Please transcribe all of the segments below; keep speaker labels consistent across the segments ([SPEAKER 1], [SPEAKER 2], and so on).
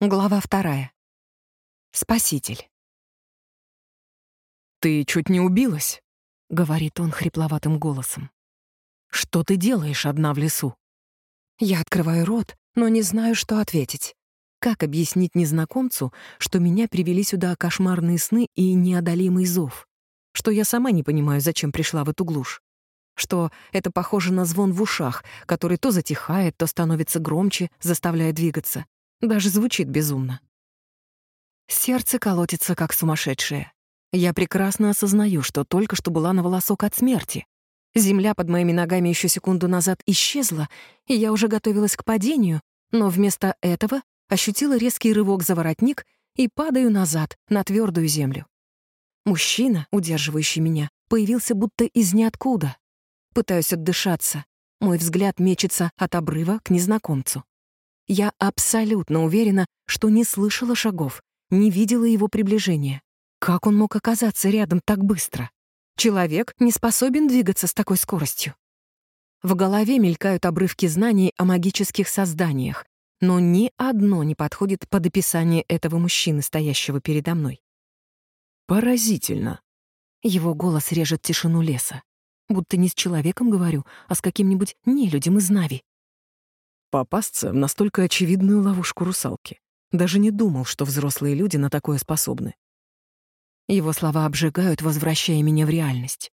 [SPEAKER 1] Глава вторая. Спаситель.
[SPEAKER 2] «Ты чуть не убилась», — говорит он хрипловатым голосом. «Что ты делаешь одна в лесу?»
[SPEAKER 1] Я открываю рот, но не знаю, что ответить. Как объяснить незнакомцу, что меня привели сюда кошмарные сны и неодолимый зов? Что я сама не понимаю, зачем пришла в эту глушь? Что это похоже на звон в ушах, который то затихает, то становится громче, заставляя двигаться, даже звучит безумно. Сердце колотится, как сумасшедшее. Я прекрасно осознаю, что только что была на волосок от смерти. Земля под моими ногами еще секунду назад исчезла, и я уже готовилась к падению, но вместо этого ощутила резкий рывок за воротник и падаю назад, на твердую землю. Мужчина, удерживающий меня, появился будто из ниоткуда. Пытаюсь отдышаться. Мой взгляд мечется от обрыва к незнакомцу. Я абсолютно уверена, что не слышала шагов, не видела его приближения. Как он мог оказаться рядом так быстро? Человек не способен двигаться с такой скоростью. В голове мелькают обрывки знаний о магических созданиях, но ни одно не подходит под описание этого мужчины, стоящего передо мной.
[SPEAKER 2] «Поразительно».
[SPEAKER 1] Его голос режет тишину леса. Будто не с человеком говорю, а с каким-нибудь нелюдем из Нави
[SPEAKER 2] попасться в настолько очевидную ловушку русалки. Даже не думал, что взрослые люди на такое способны.
[SPEAKER 1] Его слова обжигают, возвращая меня в реальность.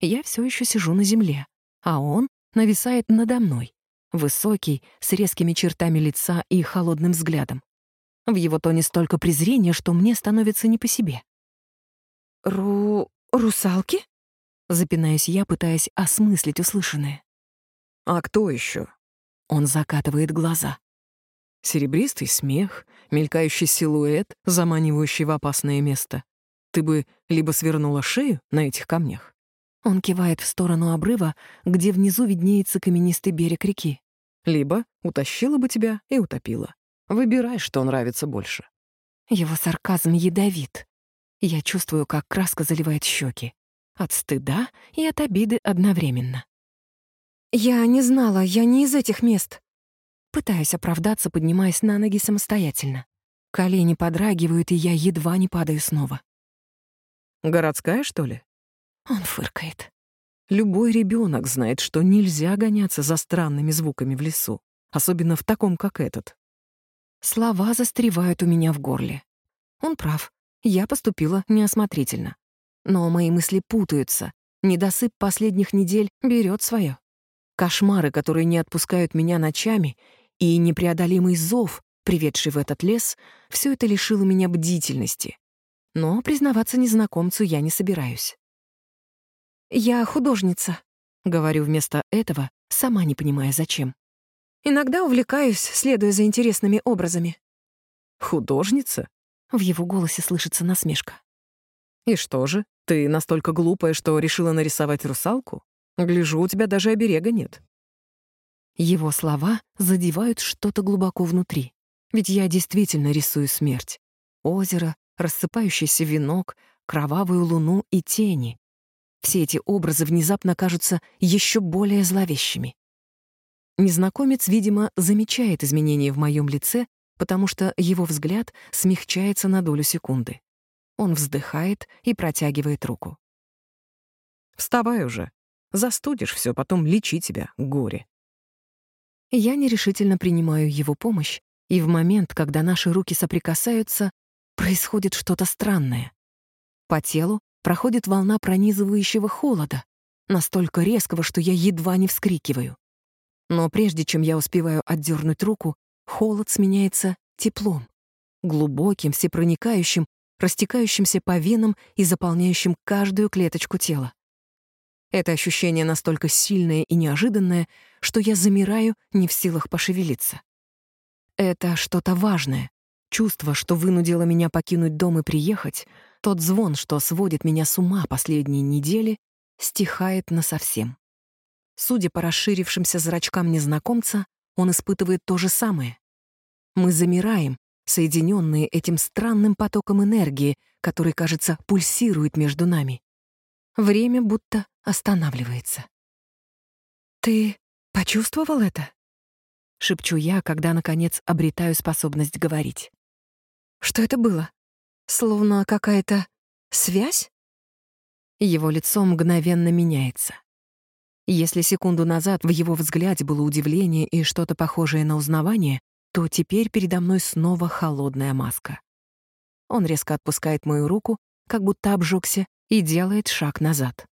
[SPEAKER 1] Я все еще сижу на земле, а он нависает надо мной, высокий, с резкими чертами лица и холодным взглядом. В его тоне столько презрения, что мне становится не по себе. «Ру... русалки?» — запинаюсь я, пытаясь осмыслить услышанное.
[SPEAKER 2] «А кто еще?
[SPEAKER 1] Он закатывает глаза.
[SPEAKER 2] Серебристый смех, мелькающий силуэт, заманивающий в опасное место. Ты бы либо свернула шею на этих камнях.
[SPEAKER 1] Он кивает в сторону обрыва, где внизу виднеется каменистый берег реки.
[SPEAKER 2] Либо утащила бы тебя и утопила. Выбирай, что нравится больше.
[SPEAKER 1] Его сарказм ядовит. Я чувствую, как краска заливает щеки. От стыда и от обиды одновременно. «Я не знала, я не из этих мест». Пытаюсь оправдаться, поднимаясь на ноги самостоятельно. Колени подрагивают, и я едва не падаю снова.
[SPEAKER 2] «Городская, что ли?»
[SPEAKER 1] Он фыркает.
[SPEAKER 2] Любой ребенок знает, что нельзя гоняться за странными звуками в лесу, особенно в таком, как этот.
[SPEAKER 1] Слова застревают у меня в горле. Он прав. Я поступила неосмотрительно. Но мои мысли путаются. Недосып последних недель берет свое. Кошмары, которые не отпускают меня ночами, и непреодолимый зов, приведший в этот лес, все это лишило меня бдительности. Но признаваться незнакомцу я не собираюсь. «Я художница», — говорю вместо этого, сама не понимая, зачем. «Иногда увлекаюсь, следуя за интересными образами».
[SPEAKER 2] «Художница?»
[SPEAKER 1] — в его голосе слышится насмешка.
[SPEAKER 2] «И что же, ты настолько глупая, что решила нарисовать русалку?» Гляжу, у тебя даже оберега нет.
[SPEAKER 1] Его слова задевают что-то глубоко внутри. Ведь я действительно рисую смерть. Озеро, рассыпающийся венок, кровавую луну и тени. Все эти образы внезапно кажутся еще более зловещими. Незнакомец, видимо, замечает изменения в моем лице, потому что его взгляд смягчается на долю секунды. Он вздыхает и протягивает руку.
[SPEAKER 2] «Вставай уже», Застудишь все, потом лечи тебя, горе.
[SPEAKER 1] Я нерешительно принимаю его помощь, и в момент, когда наши руки соприкасаются, происходит что-то странное. По телу проходит волна пронизывающего холода, настолько резкого, что я едва не вскрикиваю. Но прежде чем я успеваю отдернуть руку, холод сменяется теплом, глубоким, всепроникающим, растекающимся по венам и заполняющим каждую клеточку тела. Это ощущение настолько сильное и неожиданное, что я замираю, не в силах пошевелиться. Это что-то важное. Чувство, что вынудило меня покинуть дом и приехать, тот звон, что сводит меня с ума последние недели, стихает насовсем. Судя по расширившимся зрачкам незнакомца, он испытывает то же самое. Мы замираем, соединенные этим странным потоком энергии, который, кажется, пульсирует между нами. Время будто останавливается. «Ты почувствовал это?» шепчу я, когда, наконец, обретаю способность говорить. «Что это было? Словно какая-то связь?» Его лицо мгновенно меняется. Если секунду назад в его взгляде было удивление и что-то похожее на узнавание, то теперь передо мной снова холодная маска. Он резко отпускает мою руку, как будто обжегся, и делает шаг назад.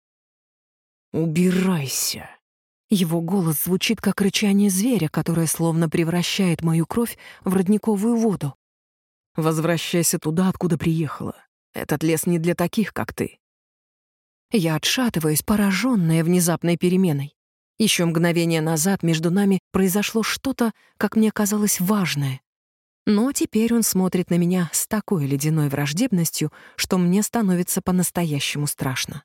[SPEAKER 2] «Убирайся!»
[SPEAKER 1] Его голос звучит как рычание зверя, которое словно превращает мою кровь в родниковую воду.
[SPEAKER 2] «Возвращайся туда, откуда приехала. Этот лес не для таких, как ты.
[SPEAKER 1] Я отшатываюсь, пораженная внезапной переменой. Еще мгновение назад между нами произошло что-то, как мне казалось, важное. Но теперь он смотрит на меня с такой ледяной враждебностью, что мне становится по-настоящему страшно.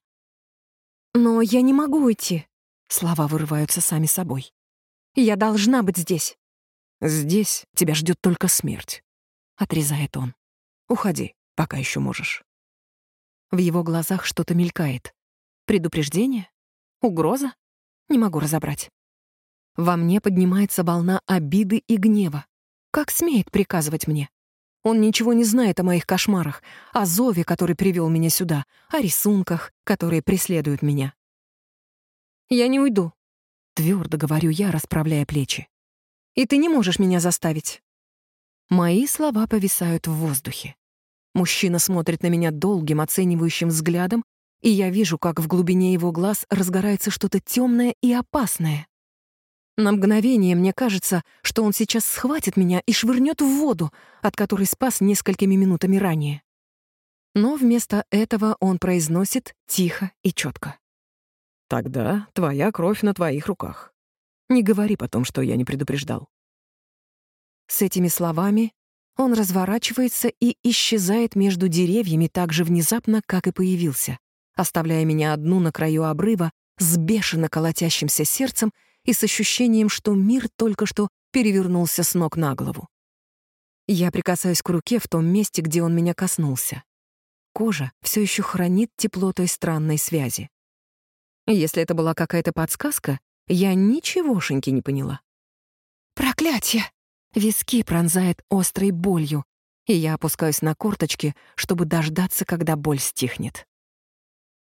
[SPEAKER 1] «Но я не могу уйти», — слова вырываются сами собой. «Я должна быть здесь».
[SPEAKER 2] «Здесь тебя ждет только смерть», — отрезает он. «Уходи, пока еще можешь».
[SPEAKER 1] В его глазах что-то мелькает. Предупреждение? Угроза? Не могу разобрать. Во мне поднимается волна обиды и гнева. Как смеет приказывать мне? Он ничего не знает о моих кошмарах, о зове, который привел меня сюда, о рисунках, которые преследуют меня. «Я не уйду», — твердо говорю я, расправляя плечи. «И ты не можешь меня заставить». Мои слова повисают в воздухе. Мужчина смотрит на меня долгим, оценивающим взглядом, и я вижу, как в глубине его глаз разгорается что-то темное и опасное. На мгновение мне кажется, что он сейчас схватит меня и швырнет в воду, от которой спас несколькими минутами ранее. Но вместо этого он произносит тихо и четко.
[SPEAKER 2] «Тогда твоя кровь на твоих руках. Не говори потом, что я не предупреждал».
[SPEAKER 1] С этими словами он разворачивается и исчезает между деревьями так же внезапно, как и появился оставляя меня одну на краю обрыва с бешено колотящимся сердцем и с ощущением, что мир только что перевернулся с ног на голову. Я прикасаюсь к руке в том месте, где он меня коснулся. Кожа все еще хранит тепло той странной связи. Если это была какая-то подсказка, я ничегошеньки не поняла. «Проклятие!» Виски пронзает острой болью, и я опускаюсь на корточки, чтобы дождаться, когда боль стихнет.